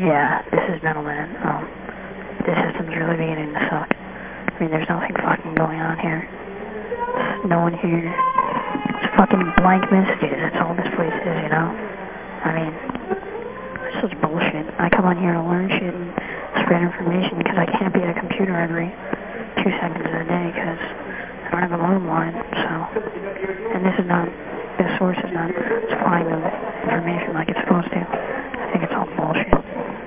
Yeah, this is Mental Um, this system's really beginning to suck. I mean, there's nothing fucking going on here. There's no one here. It's fucking blank messages. That's all this place is, you know? I mean, this is bullshit. I come on here to learn shit and spread information because I can't be at a computer every two seconds of the day because I don't have a modem line, so. And this is not, this source is not supplying the information like it's supposed to.